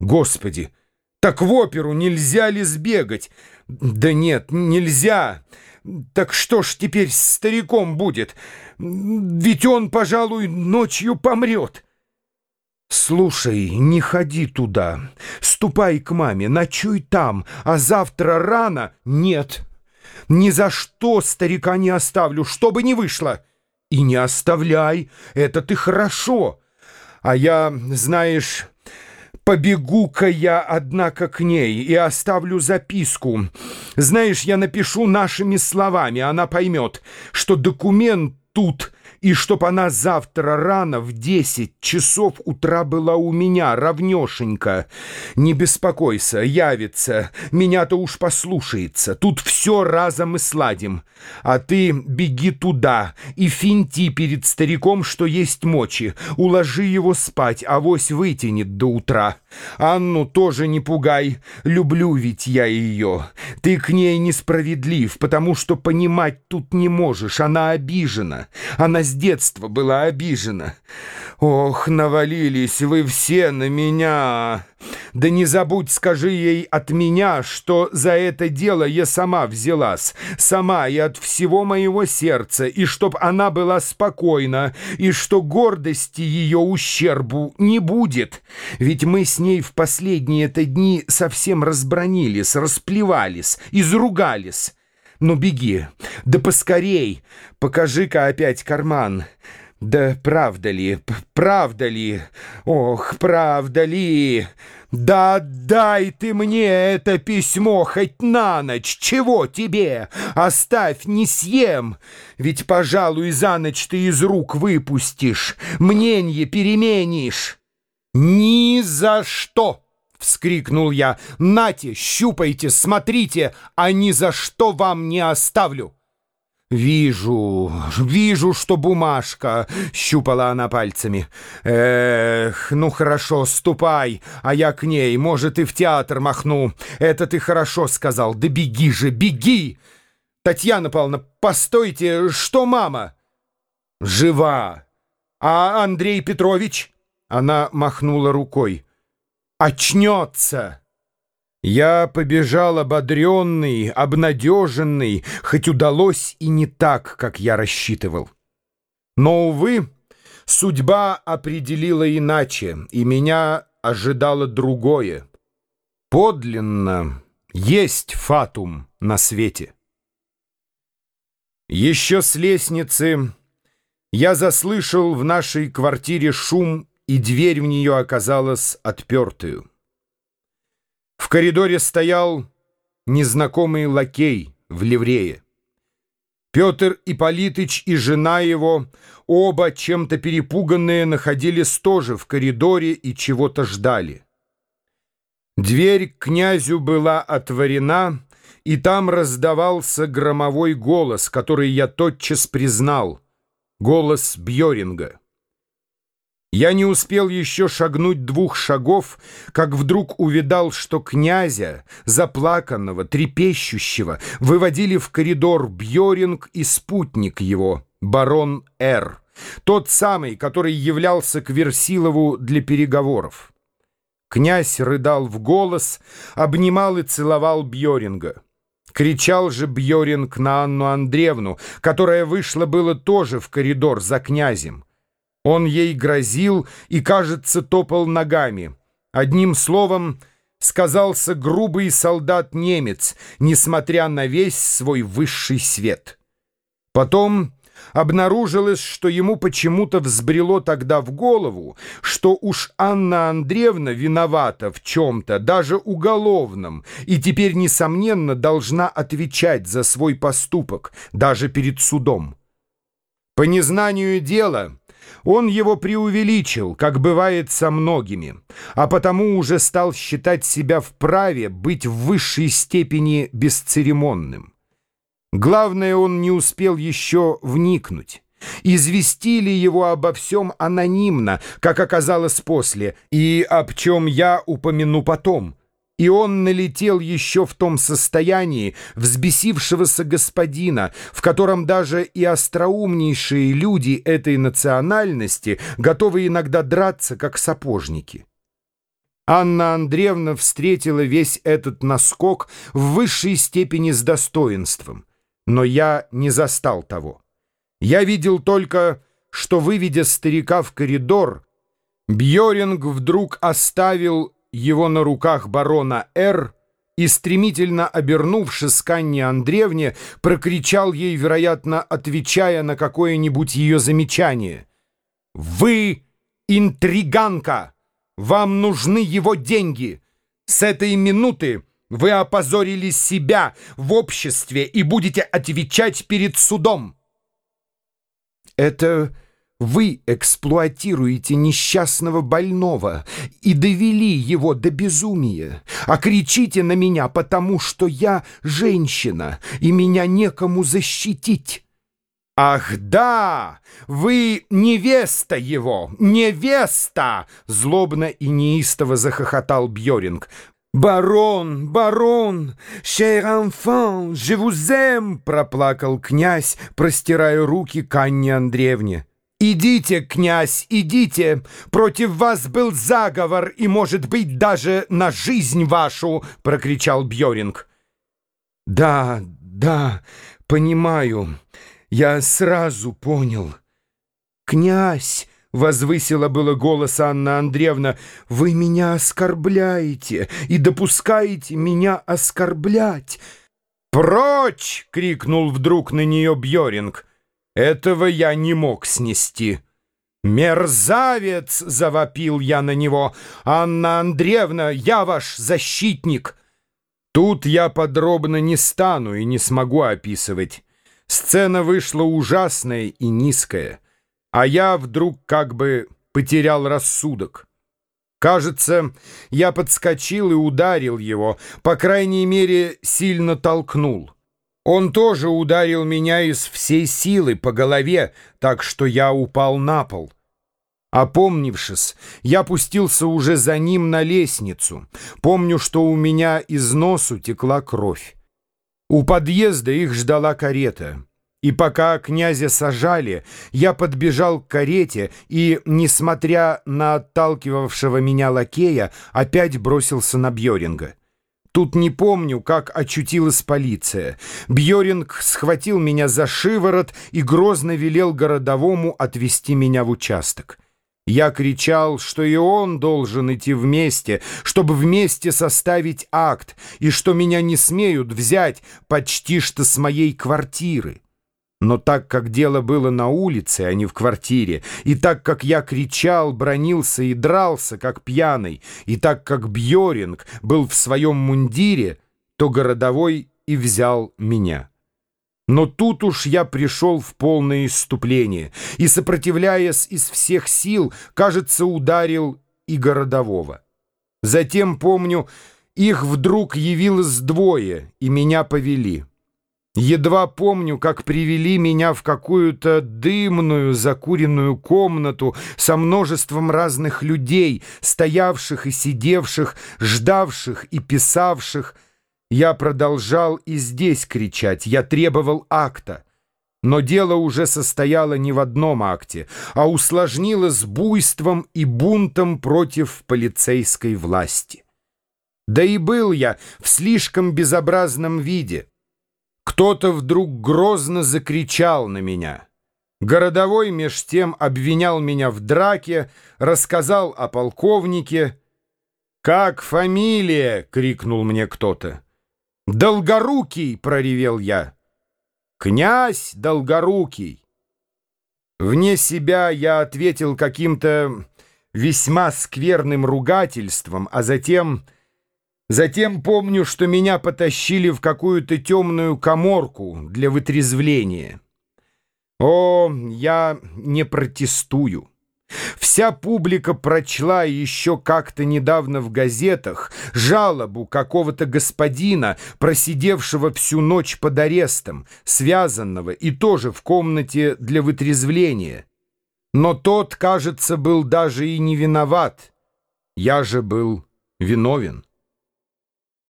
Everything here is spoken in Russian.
Господи, так в оперу нельзя ли сбегать? Да нет, нельзя. Так что ж теперь с стариком будет? Ведь он, пожалуй, ночью помрет. Слушай, не ходи туда. Ступай к маме, ночуй там, а завтра рано нет. Ни за что старика не оставлю, что бы ни вышло. И не оставляй, это ты хорошо. А я, знаешь, побегу-ка я, однако, к ней и оставлю записку. Знаешь, я напишу нашими словами, она поймет, что документ тут — и чтоб она завтра рано в десять часов утра была у меня, равнешенько. Не беспокойся, явится, меня-то уж послушается, тут все разом и сладим. А ты беги туда и финти перед стариком, что есть мочи, уложи его спать, авось вытянет до утра. Анну тоже не пугай, люблю ведь я ее. Ты к ней несправедлив, потому что понимать тут не можешь, она обижена, она с детства была обижена. Ох, навалились вы все на меня. Да не забудь, скажи ей от меня, что за это дело я сама взялась, сама и от всего моего сердца, и чтоб она была спокойна, и что гордости ее ущербу не будет. Ведь мы с ней в последние-то дни совсем разбронились, расплевались, изругались. Ну, беги, да поскорей, покажи-ка опять карман. Да правда ли, правда ли, ох, правда ли? Да дай ты мне это письмо хоть на ночь, чего тебе? Оставь, не съем, ведь, пожалуй, за ночь ты из рук выпустишь, мненье переменишь. Ни за что! — вскрикнул я. «Нате, щупайте, смотрите, а ни за что вам не оставлю!» «Вижу, вижу, что бумажка!» — щупала она пальцами. «Эх, ну хорошо, ступай, а я к ней, может, и в театр махну. Это ты хорошо сказал, да беги же, беги!» «Татьяна Павловна, постойте, что мама?» «Жива! А Андрей Петрович?» Она махнула рукой очнется. Я побежал ободренный, обнадеженный, хоть удалось и не так, как я рассчитывал. Но, увы, судьба определила иначе, и меня ожидало другое. Подлинно есть фатум на свете. Еще с лестницы я заслышал в нашей квартире шум и дверь в нее оказалась отпертую. В коридоре стоял незнакомый лакей в ливрее. Петр Ипполитыч и жена его, оба чем-то перепуганные, находились тоже в коридоре и чего-то ждали. Дверь к князю была отворена, и там раздавался громовой голос, который я тотчас признал — голос Бьоринга. Я не успел еще шагнуть двух шагов, как вдруг увидал, что князя, заплаканного, трепещущего, выводили в коридор Бьоринг и спутник его, барон Р., тот самый, который являлся к Версилову для переговоров. Князь рыдал в голос, обнимал и целовал Бьоринга. Кричал же Бьоринг на Анну Андреевну, которая вышла было тоже в коридор за князем. Он ей грозил и, кажется, топал ногами. Одним словом, сказался грубый солдат-немец, несмотря на весь свой высший свет. Потом обнаружилось, что ему почему-то взбрело тогда в голову, что уж Анна Андреевна виновата в чем-то, даже уголовном, и теперь, несомненно, должна отвечать за свой поступок, даже перед судом. По незнанию дела... Он его преувеличил, как бывает со многими, а потому уже стал считать себя вправе быть в высшей степени бесцеремонным. Главное, он не успел еще вникнуть. Известили его обо всем анонимно, как оказалось после, и об чем я упомяну потом — и он налетел еще в том состоянии взбесившегося господина, в котором даже и остроумнейшие люди этой национальности готовы иногда драться, как сапожники. Анна Андреевна встретила весь этот наскок в высшей степени с достоинством, но я не застал того. Я видел только, что, выведя старика в коридор, Бьоринг вдруг оставил его на руках барона Р., и, стремительно обернувшись к Анне Андреевне, прокричал ей, вероятно, отвечая на какое-нибудь ее замечание. «Вы интриганка! Вам нужны его деньги! С этой минуты вы опозорили себя в обществе и будете отвечать перед судом!» «Это...» Вы эксплуатируете несчастного больного и довели его до безумия, а кричите на меня, потому что я женщина, и меня некому защитить. «Ах да! Вы невеста его! Невеста!» Злобно и неистово захохотал Бьоринг. «Барон, барон, cher enfant, je vous aime!» проплакал князь, простирая руки к Анне Андреевне. «Идите, князь, идите! Против вас был заговор, и, может быть, даже на жизнь вашу!» — прокричал Бьоринг. «Да, да, понимаю. Я сразу понял. Князь!» — возвысила было голос Анна Андреевна. «Вы меня оскорбляете и допускаете меня оскорблять!» «Прочь!» — крикнул вдруг на нее Бьоринг. Этого я не мог снести. «Мерзавец!» — завопил я на него. «Анна Андреевна, я ваш защитник!» Тут я подробно не стану и не смогу описывать. Сцена вышла ужасная и низкая, а я вдруг как бы потерял рассудок. Кажется, я подскочил и ударил его, по крайней мере, сильно толкнул. Он тоже ударил меня из всей силы по голове, так что я упал на пол. Опомнившись, я пустился уже за ним на лестницу. Помню, что у меня из носу текла кровь. У подъезда их ждала карета. И пока князя сажали, я подбежал к карете и, несмотря на отталкивавшего меня лакея, опять бросился на Бьоринга. Тут не помню, как очутилась полиция. Бьоринг схватил меня за шиворот и грозно велел городовому отвезти меня в участок. Я кричал, что и он должен идти вместе, чтобы вместе составить акт, и что меня не смеют взять почти что с моей квартиры. Но так как дело было на улице, а не в квартире, и так как я кричал, бронился и дрался, как пьяный, и так как Бьоринг был в своем мундире, то городовой и взял меня. Но тут уж я пришел в полное исступление, и, сопротивляясь из всех сил, кажется, ударил и городового. Затем, помню, их вдруг явилось двое, и меня повели. Едва помню, как привели меня в какую-то дымную закуренную комнату со множеством разных людей, стоявших и сидевших, ждавших и писавших. Я продолжал и здесь кричать, я требовал акта. Но дело уже состояло не в одном акте, а усложнилось буйством и бунтом против полицейской власти. Да и был я в слишком безобразном виде — кто-то вдруг грозно закричал на меня. Городовой меж тем обвинял меня в драке, рассказал о полковнике. «Как фамилия?» — крикнул мне кто-то. «Долгорукий!» — проревел я. «Князь Долгорукий!» Вне себя я ответил каким-то весьма скверным ругательством, а затем... Затем помню, что меня потащили в какую-то темную коморку для вытрезвления. О, я не протестую. Вся публика прочла еще как-то недавно в газетах жалобу какого-то господина, просидевшего всю ночь под арестом, связанного и тоже в комнате для вытрезвления. Но тот, кажется, был даже и не виноват. Я же был виновен.